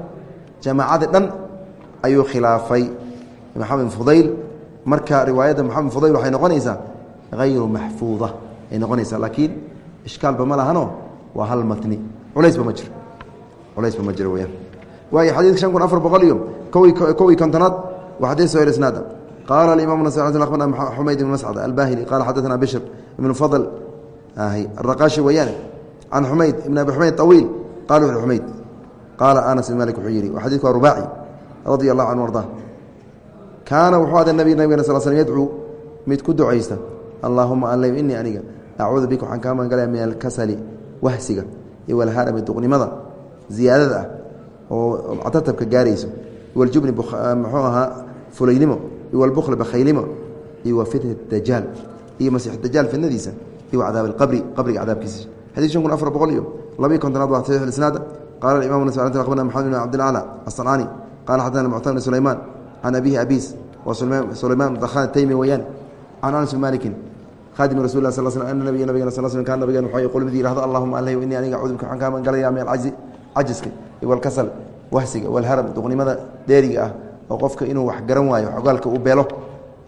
jamaacadii dhan ayuu khilaafay. Maxamed fudayl marka riwaayadda maxamed fudayl waxay noqonaysaa hayru maxfuuda ay noqonaysaa laakiin ishkaalba ma lahano waa hal matni. Culaysba ma jiro. Culaysba ma jiro weyaan waayo xadiidka shan kun afar boqol iyo kow iyo kontonaad waa xadiis sohel isnaada qaala alimaam nas akhbarna xumayd ibn mascad albahili qala xadaثna bishr ibn fadl. Araqaashi weeyaane. Can xumayd ibn abi xumayd طawiil qala xumayd qaala anas bin malik wuxuu yidhi xadidku waa rubaaci. Radia allahu canhu arda kaana wuxuu ada nabig nabigana sal slm yadcuu mid ku ducaysta allaahuma alla inii aniga acuudu bika waxaan kaa magangalaya min alkasali wahsiga iyo walharami duqnimada ziyaadada ah oo catatabka gaarayso waljubni muxuu ahaa fulaynimo iyo walbukhl bakhaylimo iyo wa fitnat dajaal iyo masiix dajaal fitnadiisa iyo cadaab alqabri qabriga cadaabkiisa. Xadid shan kun afar boqol iyo labiyi kontonaad waa saxiix isnaada qaala imam nas akhbarna maxamed bin cabdilcala asancaani qala xadana muctam bn sulaymaan can abihi abiis wa sulayman taymi weyaan can anas bin malikin khadimi rasul lah sal sl ana nabiya nabigana sal slm kan nabigan wuxuu qul mid yihahdo allahuma aleh inii aniga acuudu bika waxaan kaa magangalaya min alcajzi cajiska iyo walkasal wahsiga walharam duqnimada dheeriga ah oo qofka inuu wax garan waayo xogaalka uu beelo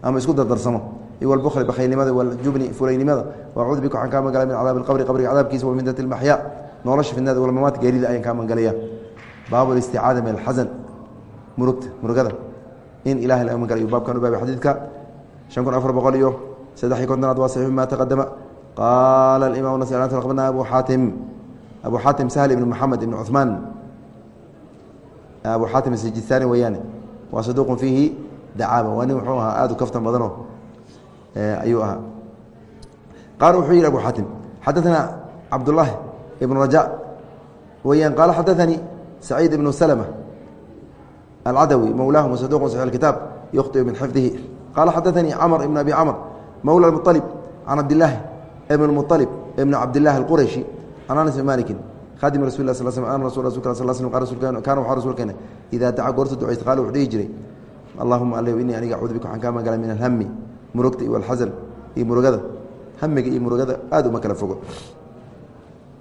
ama isku dardarsamo iyo walbukli bakhaylnimada waljubni fulaynimada wacuudu bika waxaan kaa magangalaya min cadaabi alqabri qabriga cadaabkiisa wa dat lmaxyaa nolosha fidnada walmamaat geerida ayaan kaa magangalaya baabu listicaada min alxasan murugta murugada in ilahay laga magalayo baabkan u baabay xadiidka shan kun afar boqol iyo saddex iyo kontonaad waa saxiix ma taqadama qaala alimam nas akhbarna abu xaatim abu xaatim sahl ibn moxamed ibn cuثmaan abu xaatim sijistaani weeyaane waa saduuqun fiihi dacaaba waa nin wuxuu ahaa aad u kaftan badano ayuu ahaa qaala wuxuu yihi abu xaatim xadaثna cabdullaahi ibn raja weyaan qaala xadaثanii saciid ibnu slma الcdwي mولاهم وصدوq صحيح الكتاب يخطئ من حفظه قال xدثني cمر بن أبي cمر مولى المطلب عن عبداللahi بن المطلب بن عبداللahi الqرشي عن أنس بن مالك khادم رسuل اه صل سم أن رsuل رsuلk صل سلم كان وxaa rasuulkeena إذا dacا goorta ducaysta qال wuxuu dhihi jiray اللهuma al iنii aniga acuudu bika waxaan kaa magala min الhmi murugta iyo الxaزن iyo murugada hamiga iyo murugada aad uma kala fogo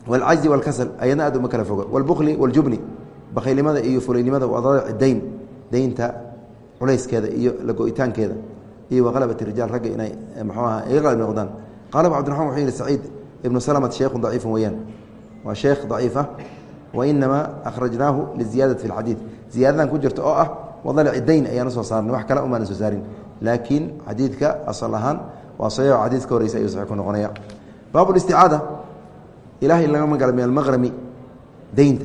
والcajزi والkasل ayadna aad uma kala fogo والbkli والjubni bakhaylnimada iyo fulaynimada waa dayn daynta culayskeeda iyo lago-itaankeeda iyo waqalabati rijaal ragga inay mxuu aha iga qalab noqdaan. Qaala abu cabdiraxman wuxuu yihi saciid ibnu salmat sheekhu daciifu weyaan waa sheekh daciif ah. Wa inamaa akhrajnaahu liziyaadati fi lxadiid ziyaadadan ku jirta oo ah wadalci dayn ayaan u soo saarnay wax kale umaana soo saarin. Laakiin xadiidka asal ahaan waa saxiix xadiis ka horeysa ayuu saxiix ku noqonaya baabu listicaada ilahay laga magala min almaqrami daynta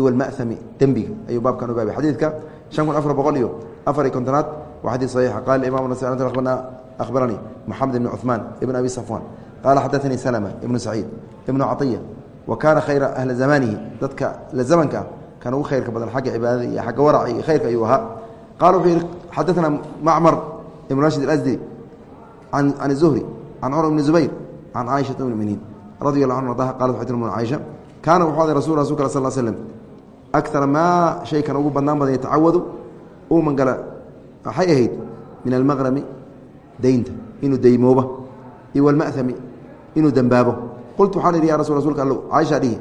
wlmami dembiga ayuu baabkan u baabay xadiidka shan kun afar boqol iyo afar iyo kontonaad waa xadiid saxiixa qala imam akhbaranii moxamed ibn cuثmaan ibn abi safwan. Qaala xadaanii salma ibnu saciid ibnu caطiya wa kaana khayra ahla zamanihi dadka la zamanka ah kan ugu khayrka badan xagga cibaadada iyo xagga waraca iyo khayrka ayuu ahaa. Qala wuxuu yihi xadaana macmar ibn rashid alasdi can zuhri can cumar ibni zubayr can caaishaa um muminiin radi allah anhu ardaha qalat tir caaisha kaana wuxuu aday rasul rasulka al sal slm akara maa shaykan ugu badnaan badan yatacawadu uu mangala waxay ahayd min almaqrami daynta inuu daymooba iyo walma'ami inuu dembaabo qultu waxaan idhi ya rasul rasulka allow caaisha dhihi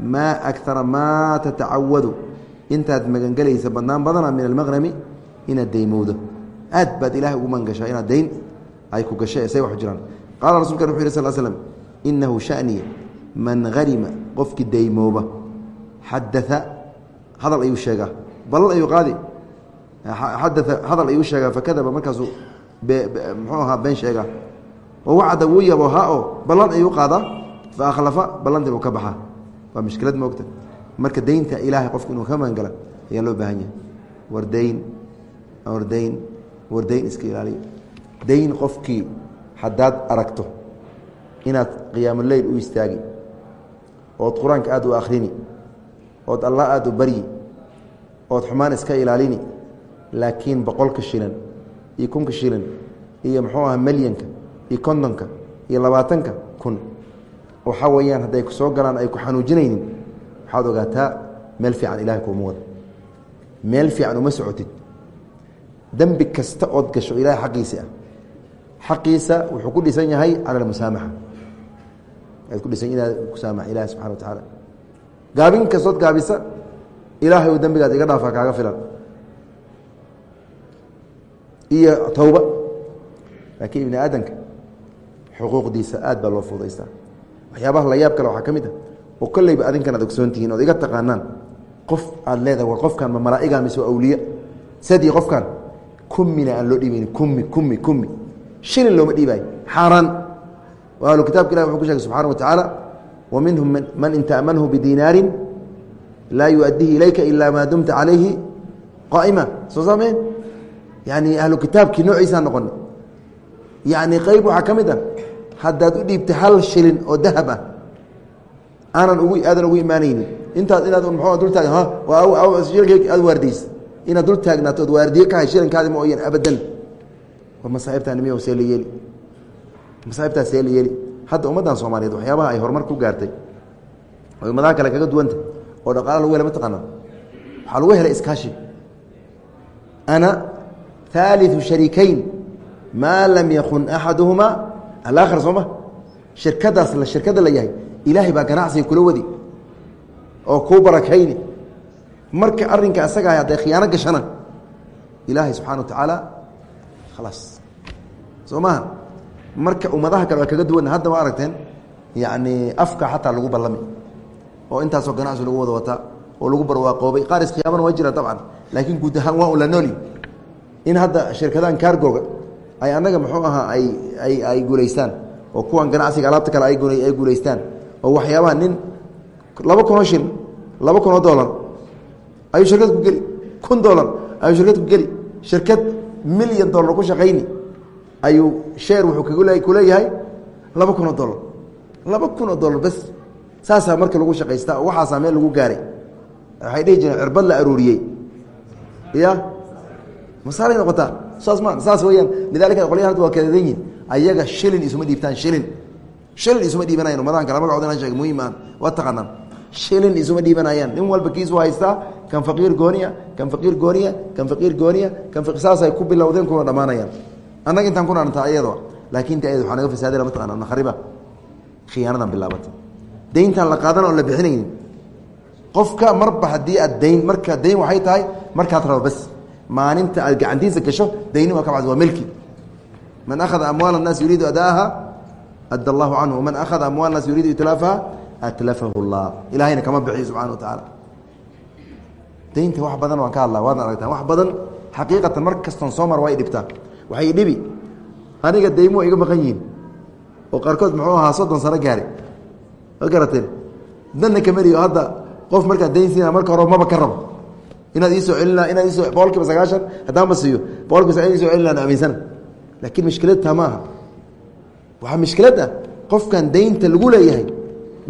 maa akara maa tatacawadu intaad magangelaysa badnaan badana min almaqrami inaad daymowdo aad baad ilahay ugu magangashaa inaad dayn ay ku gashay say wax jiraan qaala rasulkan wuxu yih sal slm inahu shanii man harima qofkii daymooba xadaa hadal ayuu sheegaa. Balal ayuu qaadi. Xadaa hadal ayuu sheegaa fakadaba markaasuu muxuu ahaa been sheegaa. Wawacda wuu yabo ha oo ballan ayuu qaadaa fa akhlafa ballantin uu ka baxaa waa mushkilad moogta marka daynta ilaahay qofku inuu ka magangala ayaa loo baahan yahay. War dayn war dayn war dayn iska ilaaliyo. Dayn qofkii haddaad aragto inaad qiyaamuleyl u istaagi ood qur'aanka aada u akrini ood allah aada u baryi ood xumaan iska ilaalini laakiin boqolka shilan iyo kunka shilan iyo muxuu aha melyanka iyo kontonka iyo labaatanka kun. Waxaa weeyaan hadday ku soo galaan ay ku xanuujinaynin waxaad ogaataa meel fiican ilahay kuuma wada. Meel fiican uma socotid. Dembi kasta ood gasho ilahay xaqiisi ah. Xaqiisa wuxuu ku dhisan yahay cala almusaamaxa ad ku dhisan inaad kusaamax ilahi subxana wa tacaala gaabin kastood gaabisa ilaahay uu dembigaad iga dhaafa kaaga filan. Iyo towba laakiin ibni aadamka xuquuqdiisa aad baa loo fuudaystaa waxyaabaha la yaab kale waxaa ka mid ah oo kolleyba adinkan aad ogsoontihiin ood iga taqaanaan qof aad leedahay war qofkan ma malaa'iga mise awliya. Sadii qofkan kumina aan loo dhiibayni kumi kumi kumi shilin looma dhiibaayo xaaraan. Ahlu kitabka ilah wuxuu ku shegay subxana wa tacaala minhum man in ta'manhu bidinaarin laa yuaddihi ilayka ila maa dumta calayhi qaa'ima soo saameen yani ahlu kitaabkii noociisaa noqona yani qeyb waxaa ka mid ah haddaad u dhiibta hal shilin oo dahab ah aanan ugu aadan ugu imaanaynin intaad inaad mxu dul taag aad waardiysa inaad dul taagnaato ood waardiye ka hay shilinkaadi mooyan abadan war masaaibtaa nimiy see la yeeli hadda ummaddan soomaaliyeed waxyaabaha ay horumar ku gaartay oo ummadaha kale kaga duwanta oo dhaqaala lagu hela mataqaana waxaa lagu helay iskaashi. Ana haaliثu shariikayn maa lam yakun axaduhuma alaakhir sooma shirkadaas la shirkada la yahay. Ilaahay baa ganacsiga kula wadi. Oo kuu barakayni marka arrinka asaga ah hadday khiyaano gashana ilaahay subxana wa tacaala khalaas soo maha marka ummadaha kale waa kaga duwana hadda waa aragteen yacni afka xataa lagu ballami oo intaasoo ganacsi lagu wada wataa oo lagu barwaaqoobay qaar iskhiyaamana waa jira dabcan laakiin guud ahaan waa un nooli in hadda shirkadahan kaargoga ay annaga muxuu ahaa ay ay ay guulaystaan oo kuwan ganacsiga alaabta kale ay ay guulaystaan oo waxyaabaha nin laba kunoo shil laba kunoo dolar ayuu shirkad ku geli. Kun dolar ayuu shirkad ku geli. Shirkad milyan dollar ku shaqayni ayuu sheer wuxuu kuleeyahay laba kunoo dolar laba kunoo dolar bes. Saasaa marka lagu shaqaystaa oo waxaasaa meel lagu gaaray. Waxay dhihi jireen cirbad la aruuriyey ya masaalay noqotaa? Saas ma saas weyaan lidalika qolyahan hadda waa kadadan yihiin ayaga shilin isuma dhiibtaan shilin. Shilin isuma dhiibanayan umadahan kale magacooda inaan sheegay muhiim aan waa taqaanaan. Shilin isuma dhiibanayaan nin walba kiisu haystaa kan faqiir gooniya kan faqiir gooniya kan faqiir gooniya kan saasay ku bilowdeen kuna dhammaanayaan annaga intaan kuna dhantaa iyadoo laakiin ta ayada waxaa naga fasaadina mataqana nakhariba khiyaanadan bilaabatay dayntaan la qaadan oon la bixinaynin qofka marba haddii aad dayn marka dayn waxay tahay markaad rabo bas maalinta aad gacantiisa gasho dayni waa ka bacd waa milki man akhada amwaal الnaas yuriidu adaaha adda allahu canhu waman akhada amwaal الnaas yuriidu itlaafaha atlafahu اllah ilahayna kama bixiyo subxana wa tacaala daynta wax badan waan ka hadla waadna aragtaan wax badan xaqiiqatan mar kastoon soo mar way dhibtaa waxay dhibi. Aniga daymo iga maqan yihiin. Oo qaarkood muxuu ahaa soddon sano gaari ma garateen? Danna kameliyo hadda qof markaa dayn siina marka hore maba ka rabo. Inaad iisoo celina inaad iisoo boqol kiiba sagaashan haddaanba siiyo. Boqol kiiba sagaashan isoo celina aaminsana. Laakiin mishkilad taa ma aha waxaa mishkilad ah qofkan daynta lagu leeyahay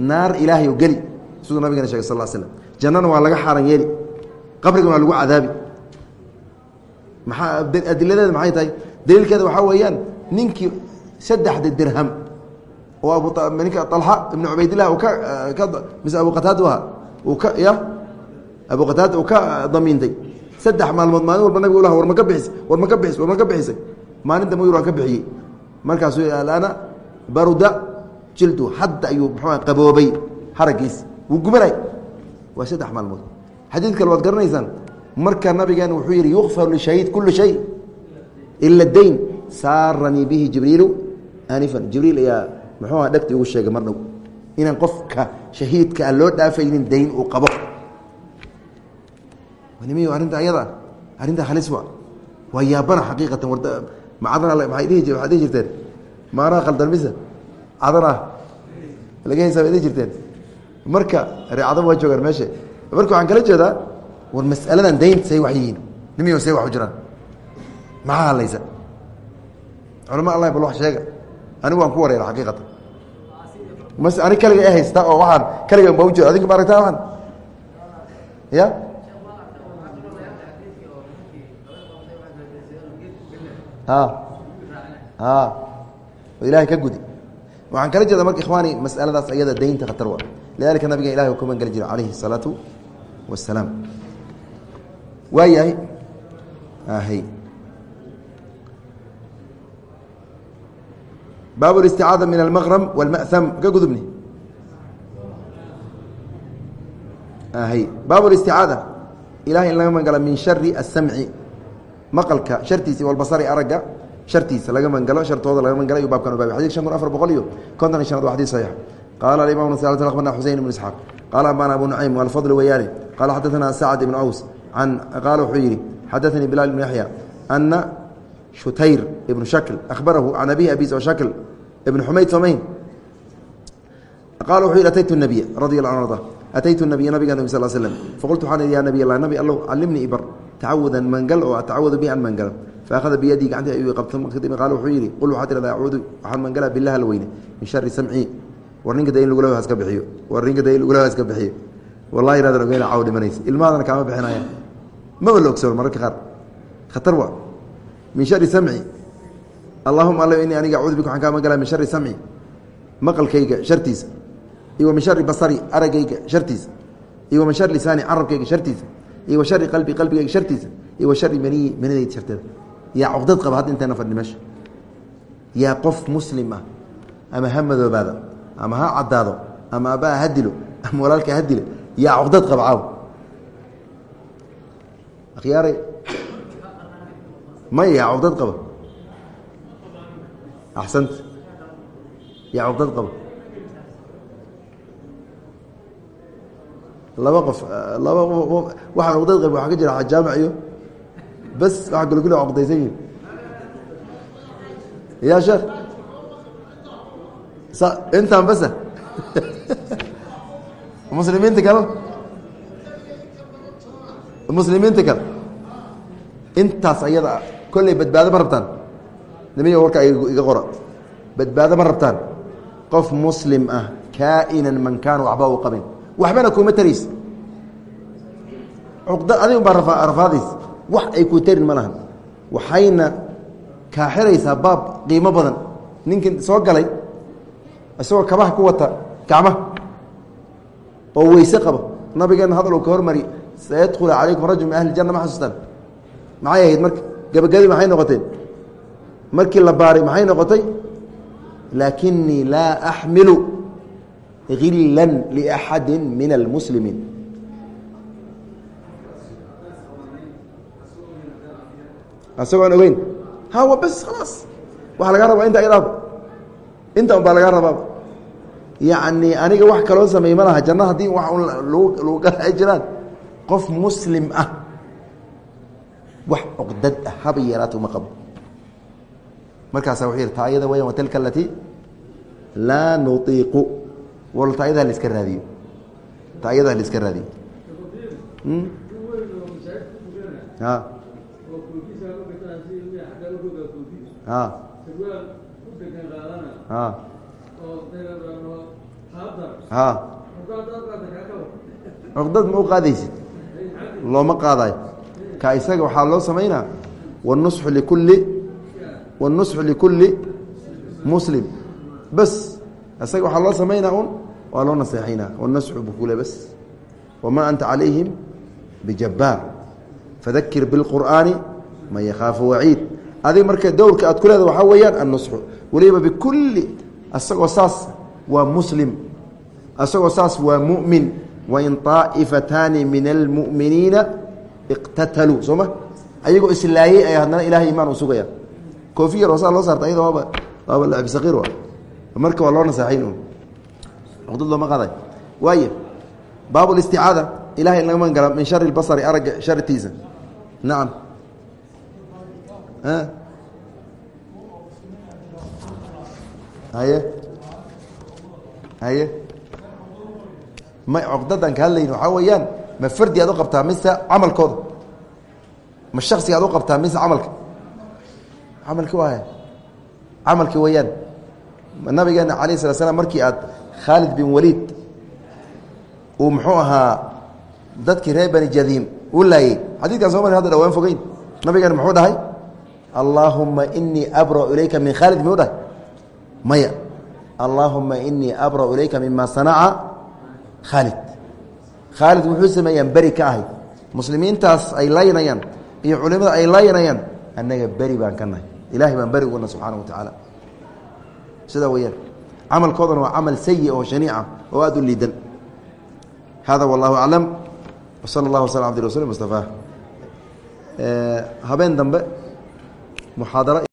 naar ilaahay oo geli. Siduu nabigana shegay sal slam jannana waa laga xaaran yeeli. Qabrigana waa lagu cadaabi adiladeeda maxay tahay? Daliilkeeda waxaa weeyaan ninkii saddexda dirham oo ninka alxa ibnu cubaydillah ka mise abu uu ka ya? Abu qataada uu ka damiintay saddex maalmood maalin walba ulaha war ma ka bixis war ma ka bixis war ma ka bixisay. Maalin dambe yur waan ka bixiyey. Markaasuu alana baruda jildu hadda ayuu muxuu qaboobay haragiis wuu gubanay. Waa saddex maalmood. Xadiid kale waad garanaysaan marka nabigeena wuxuu yidhi yukfar lishahiid kulu shay ila dayn. Saaranii bihi jibriilu anifan. Jibriil ayaa muxuu aha dhegti ugu sheegay mar dhow inaan qofka shahiidka aan loo dhaafaynin dayn uu qabo. Nimiy arrinta ayada? Arrinta halis wa. Waa yaabana xaqiiqatan warda macadana maay dhihi waxaad dhihi jirteen? Maanaha khaldan mise? Cadana laga haysaa bay dhihi jirteen? Marka reecadaba waa joogaan meesha marka waxaan kala jeedaa war mas'aladan daynta say wax yihiin. Nimiyo see wax u jiraan. Maxaa hadlaysa culama allah bal wax sheega. Anigu waan ku wareera xaqiiqatan. Mas ani kaliga haysta oo waxaan kaliga ba ujeeda adinka ma aragtaa waxaan? Ya? A ilahay ka gudi. Waxaan kala jeeda marka ikhwaani masaladaas ayada daynta khatar wa lidalika nabiga ilahi u kuman geli jira calayhi الsalaatu wasalaam waa yahay hy baab الاsticaada min almaqrm wاlma'hm ka gudubni hy baab اlisticaada ilahay in laga magalo min shari الsamci maqalka shartiisa walbasari aragga shartiisa laga mangalo shartooda laga mangalo ayuu baabkan ubaabay xadid shan kun afar boqol iyo konton iyo shanaad wa xadis saxiix qaala alimam nas akhbarna xuseyn ibn isxaaq qaala ambana abu nucaym alfadl wayaani qaala xadaثana sacd ibn aws an qaala wuxuu yihi xadaثanii bilaal ibn yaxya ana shutayr ibn shakl ahbarahu can abihi abis o shakl ibn xumayd somayn qaala wuxuu yihi ataytu nabiya radi allah an arda ataytu nabiya nabiga nabi sal slm faqultu waxaan ya nabiy allah nabi allow callimnii ibar tacawudan mangal oo atacawadu bi an mangalo faahada biyadii gacantii ayuu qabta kadib qaal wuxuu yidhi qul waxaa tirahda acuudu waxaan mangalaa bilah la weyne min shari samci war ninka dayn lagula haska bixiyo war ninka dayn lagula haska bixiyo wallahi inaadan ogeyna caw dhimanaysa ilmahaadana kaama bixinaya maba la ogsoon mararka qaar. Khatar wa min shari samci. Allahuma alla inii aniga acuudu bika waxaan kaa mangalaa min shari samci. Maqalkayga shartiisa. Iyo wa min shari basari araggayga shartiisa. Iyo wa min shari lisaani carabkayga shartiisa. Iyo wa shari qalbi qalbigayga shartiisa. Iyo wa shari maniyi manidayda sharteeda. Yaa cuqdad qaba hadda intayna fadhi meesha. Yaa qof muslim ah ama ha madoobaado ama ha caddaado ama abbaa ha dilo ama walaalka ha dilo yaa cuqdad qaba caaw akhyaaray may yaa cuqdad qaba? Axsanta yaa cuqdad qaba? Laba qof laba qof waxaan cuqdad qaba waxaa ka jira jaamic iyo bas waa gulgula oqdaysan yihiin ya sheekh? Intaan basa? Muslimiinta kale? Muslimiinta kale intaas ayada kolley badbaado ma rabtaan? Nimiga warkaa iga qora. Badbaado ma rabtaan? Qof muslim ah kaa'inan man kaana waxba u qabin. Waxbana kuma taraysa cuqda adigu baa rafaadaysa wax ay ku tarin ma lahan. Waxayna kaa xiraysaa baab qiimo badan. Ninkii soo galay isagoo kabaha ku wata gacmaha oo weyse qaba nabigeena hadal uu ka hormari sayadkhulu calaykum rajul min ahli janna ma xasuustaan maxay ahayd? Marka gabagabi maxay noqoteen markii la baaray maxay noqotay? Laakinii laa axmilu gila liaxadi min almuslimiin asagoon ogeyn hawa bas khalaas waxaa lagaa rabaa inta ayadaaba inta un lagaa rabaaba yacni aniga wax kaloo sameey ma laha. Janno haddii wax un lagu galay jiraan. Qof muslim ah wax cuqdad ah haba yaraata uma qabo. Markaasaa wuxuu yihi taayada weyan watilka alatii laa nutiiqu. Wal taayadaha la iska raadiyo. Taayadaha la iska raadiyo. A cuqdad ma u qaadaysid? Looma qaadayo ka isaga waxaa loo samaynaa wanusxu likulli wanusxu likulli muslim. Bas isaga waxaa loo samaynaa un waa loo naseexaynaa wanasxu bukule bas. Wamaa anta calayhim bijabbaar. Fadakir biاlqur'aani man yakhaafu waciid. Adiga marka dowrka aad ku leeda waxaa weeyaan annusxu weliba bikulli isagoo saas waa muslim. Isagoo saas waa mu'min. Wain طaa'ifataani min almu'miniina iqtataluu soo ma? Ayagoo islaayey ay haddana ilahay imaan u sugaya koofiya roosaa loo saarta ayada waaba waaba lacbi saqiir marka waa loo naseexayn un cuqdad looma qaaday waaya baab اlisticaada ilahay in laga magan min shari اlbasari aragga shartiisa nacam haye haye may cuqdadan ka hadlayn waxaa weeyaan ma fardi aad u qabtaa mise camalkooda ma shaksiga ad u qabtaa mise camalka? Camalki waay camalki weeyaan. Nabigeena alayh sala slam markii aad khaalid bin waliid uu muxuu ahaa dadkii reer bani jadiim u laayey xadiidkan soo mari hadda dhawaan fogeyn. Nabigeena muxuu dhahay allaahuma inii abra'u ilayka min khaalid miyuu dhahay. Maya allaahuma inii abra'u ilayka mima sanaca khaalid khaalid wuxuu sameeyaan beri ka ahay. Muslimiintaas ay laynayaan iyo culimada ay laynayaan annaga beri baan ka nahay. Ilahay baan beri uguna subxaana wa tacaala sidaa weyaan camalkoodana waa camal sayi oo shaniica oo aada u liidan. Hada wallahu aclam wsala allah waslam abdi rasul mustafa. Habeen dambe muxaadaro